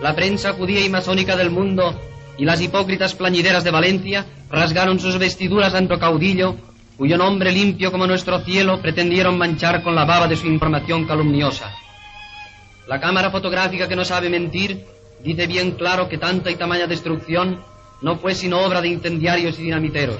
la prensa judía y masónica del mundo y las hipócritas plañideras de Valencia rasgaron sus vestiduras ante caudillo, cuyo nombre limpio como nuestro cielo pretendieron manchar con la baba de su información calumniosa. La cámara fotográfica que no sabe mentir dice bien claro que tanta y tamaña destrucción no fue sino obra de incendiarios y dinamiteros.